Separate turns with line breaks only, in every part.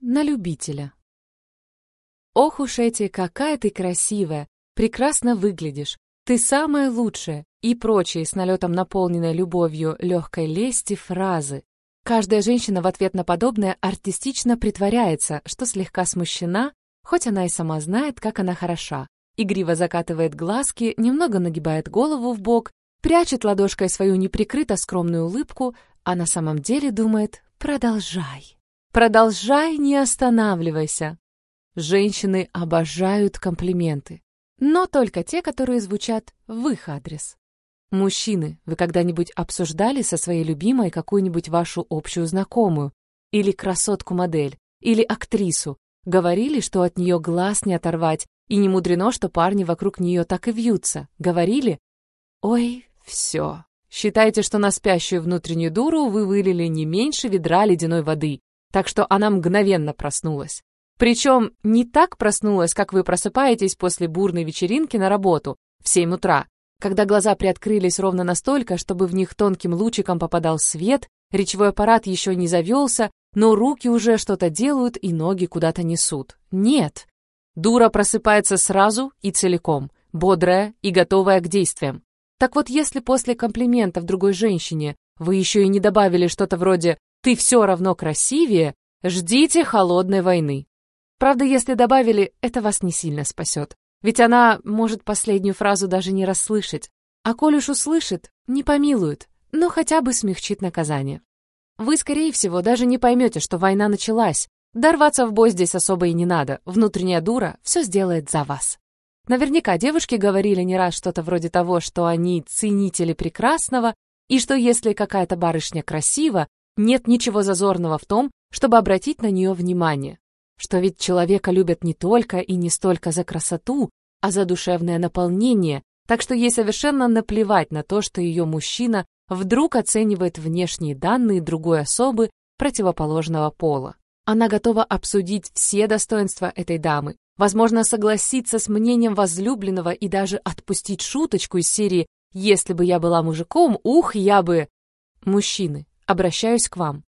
на любителя. Ох уж эти, какая ты красивая, прекрасно выглядишь, ты самая лучшая и прочие с налетом наполненной любовью легкой лести фразы. Каждая женщина в ответ на подобное артистично притворяется, что слегка смущена, хоть она и сама знает, как она хороша. Игриво закатывает глазки, немного нагибает голову в бок, прячет ладошкой свою неприкрыто скромную улыбку, а на самом деле думает «продолжай». Продолжай, не останавливайся. Женщины обожают комплименты, но только те, которые звучат в их адрес. Мужчины, вы когда-нибудь обсуждали со своей любимой какую-нибудь вашу общую знакомую, или красотку-модель, или актрису, говорили, что от нее глаз не оторвать, и не мудрено, что парни вокруг нее так и вьются. Говорили? Ой, все. Считайте, что на спящую внутреннюю дуру вы вылили не меньше ведра ледяной воды, так что она мгновенно проснулась. Причем не так проснулась, как вы просыпаетесь после бурной вечеринки на работу в 7 утра, когда глаза приоткрылись ровно настолько, чтобы в них тонким лучиком попадал свет, речевой аппарат еще не завелся, но руки уже что-то делают и ноги куда-то несут. Нет. Дура просыпается сразу и целиком, бодрая и готовая к действиям. Так вот, если после комплиментов другой женщине вы еще и не добавили что-то вроде «ты все равно красивее», ждите холодной войны. Правда, если добавили, это вас не сильно спасет. Ведь она может последнюю фразу даже не расслышать. А коль уж услышит, не помилует, но хотя бы смягчит наказание. Вы, скорее всего, даже не поймете, что война началась. Дорваться в бой здесь особо и не надо. Внутренняя дура все сделает за вас. Наверняка девушки говорили не раз что-то вроде того, что они ценители прекрасного, и что если какая-то барышня красива, нет ничего зазорного в том, чтобы обратить на нее внимание что ведь человека любят не только и не столько за красоту, а за душевное наполнение, так что ей совершенно наплевать на то, что ее мужчина вдруг оценивает внешние данные другой особы противоположного пола. Она готова обсудить все достоинства этой дамы, возможно, согласиться с мнением возлюбленного и даже отпустить шуточку из серии «Если бы я была мужиком, ух, я бы...» Мужчины, обращаюсь к вам.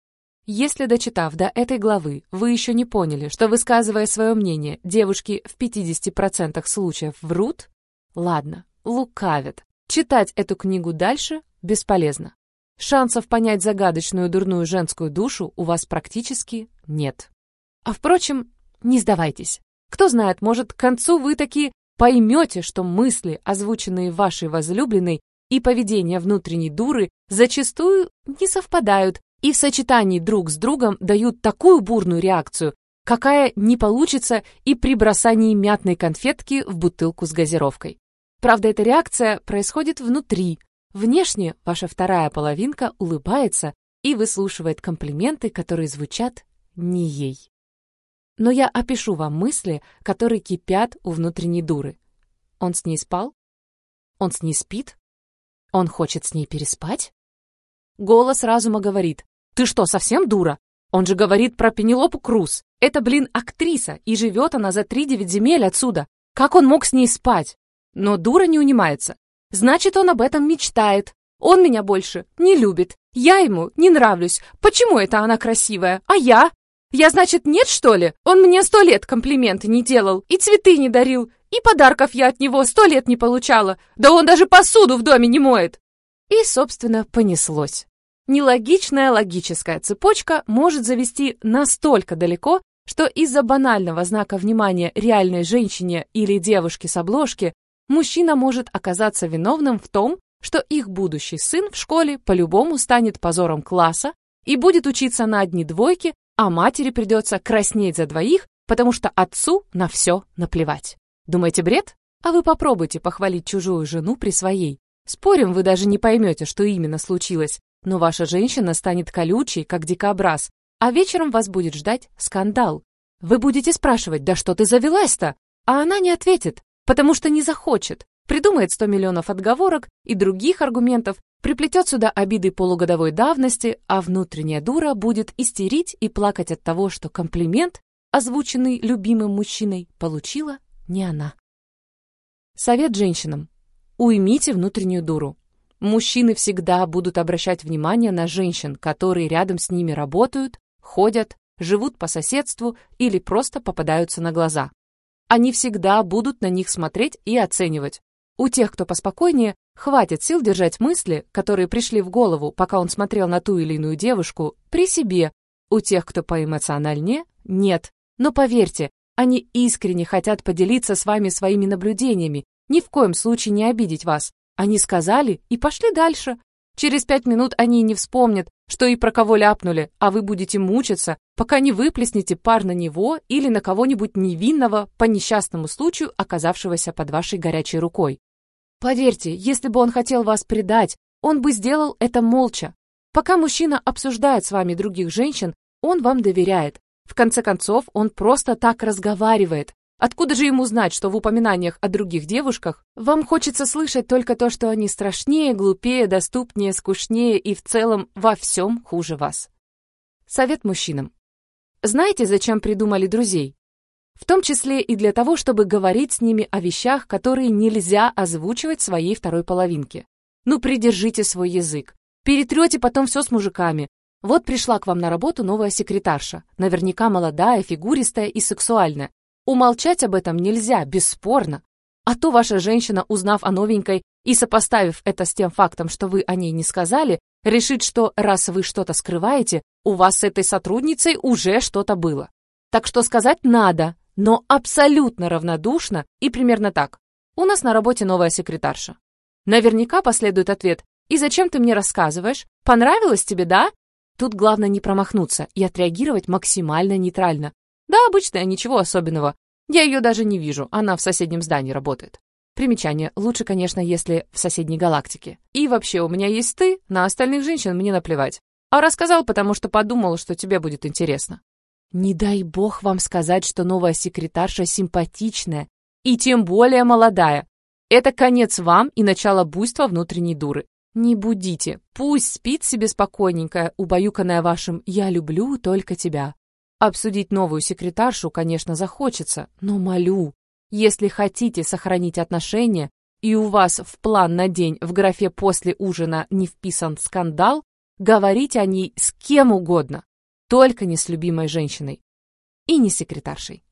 Если, дочитав до этой главы, вы еще не поняли, что, высказывая свое мнение, девушки в 50% случаев врут, ладно, лукавят. Читать эту книгу дальше бесполезно. Шансов понять загадочную дурную женскую душу у вас практически нет. А впрочем, не сдавайтесь. Кто знает, может, к концу вы таки поймете, что мысли, озвученные вашей возлюбленной, и поведение внутренней дуры зачастую не совпадают и в сочетании друг с другом дают такую бурную реакцию, какая не получится и при бросании мятной конфетки в бутылку с газировкой. Правда, эта реакция происходит внутри. Внешне ваша вторая половинка улыбается и выслушивает комплименты, которые звучат не ей. Но я опишу вам мысли, которые кипят у внутренней дуры. Он с ней спал? Он с ней спит? Он хочет с ней переспать? Голос разума говорит ты что, совсем дура? Он же говорит про Пенелопу Круз. Это, блин, актриса, и живет она за три девять земель отсюда. Как он мог с ней спать? Но дура не унимается. Значит, он об этом мечтает. Он меня больше не любит. Я ему не нравлюсь. Почему это она красивая? А я? Я, значит, нет, что ли? Он мне сто лет комплименты не делал, и цветы не дарил, и подарков я от него сто лет не получала. Да он даже посуду в доме не моет. И, собственно, понеслось. Нелогичная логическая цепочка может завести настолько далеко, что из-за банального знака внимания реальной женщине или девушке с обложки мужчина может оказаться виновным в том, что их будущий сын в школе по-любому станет позором класса и будет учиться на одни двойки, а матери придется краснеть за двоих, потому что отцу на все наплевать. Думаете, бред? А вы попробуйте похвалить чужую жену при своей. Спорим, вы даже не поймете, что именно случилось, но ваша женщина станет колючей, как дикобраз, а вечером вас будет ждать скандал. Вы будете спрашивать, да что ты завелась-то? А она не ответит, потому что не захочет. Придумает 100 миллионов отговорок и других аргументов, приплетет сюда обиды полугодовой давности, а внутренняя дура будет истерить и плакать от того, что комплимент, озвученный любимым мужчиной, получила не она. Совет женщинам. Уймите внутреннюю дуру. Мужчины всегда будут обращать внимание на женщин, которые рядом с ними работают, ходят, живут по соседству или просто попадаются на глаза. Они всегда будут на них смотреть и оценивать. У тех, кто поспокойнее, хватит сил держать мысли, которые пришли в голову, пока он смотрел на ту или иную девушку, при себе. У тех, кто поэмоциональнее, нет. Но поверьте, они искренне хотят поделиться с вами своими наблюдениями, ни в коем случае не обидеть вас. Они сказали и пошли дальше. Через пять минут они не вспомнят, что и про кого ляпнули, а вы будете мучиться, пока не выплеснете пар на него или на кого-нибудь невинного по несчастному случаю, оказавшегося под вашей горячей рукой. Поверьте, если бы он хотел вас предать, он бы сделал это молча. Пока мужчина обсуждает с вами других женщин, он вам доверяет. В конце концов, он просто так разговаривает. Откуда же ему знать, что в упоминаниях о других девушках вам хочется слышать только то, что они страшнее, глупее, доступнее, скучнее и в целом во всем хуже вас? Совет мужчинам. Знаете, зачем придумали друзей? В том числе и для того, чтобы говорить с ними о вещах, которые нельзя озвучивать своей второй половинке. Ну, придержите свой язык. Перетрете потом все с мужиками. Вот пришла к вам на работу новая секретарша. Наверняка молодая, фигуристая и сексуальная. Умолчать об этом нельзя, бесспорно. А то ваша женщина, узнав о новенькой и сопоставив это с тем фактом, что вы о ней не сказали, решит, что раз вы что-то скрываете, у вас с этой сотрудницей уже что-то было. Так что сказать надо, но абсолютно равнодушно и примерно так. У нас на работе новая секретарша. Наверняка последует ответ «И зачем ты мне рассказываешь? Понравилось тебе, да?» Тут главное не промахнуться и отреагировать максимально нейтрально. Да, обычная, ничего особенного. Я ее даже не вижу, она в соседнем здании работает. Примечание. Лучше, конечно, если в соседней галактике. И вообще, у меня есть ты, на остальных женщин мне наплевать. А рассказал, потому что подумал, что тебе будет интересно. Не дай бог вам сказать, что новая секретарша симпатичная и тем более молодая. Это конец вам и начало буйства внутренней дуры. Не будите, пусть спит себе спокойненько, убаюканная вашим «я люблю только тебя». Обсудить новую секретаршу, конечно, захочется, но молю, если хотите сохранить отношения, и у вас в план на день в графе «после ужина» не вписан скандал, говорите о ней с кем угодно, только не с любимой женщиной и не секретаршей.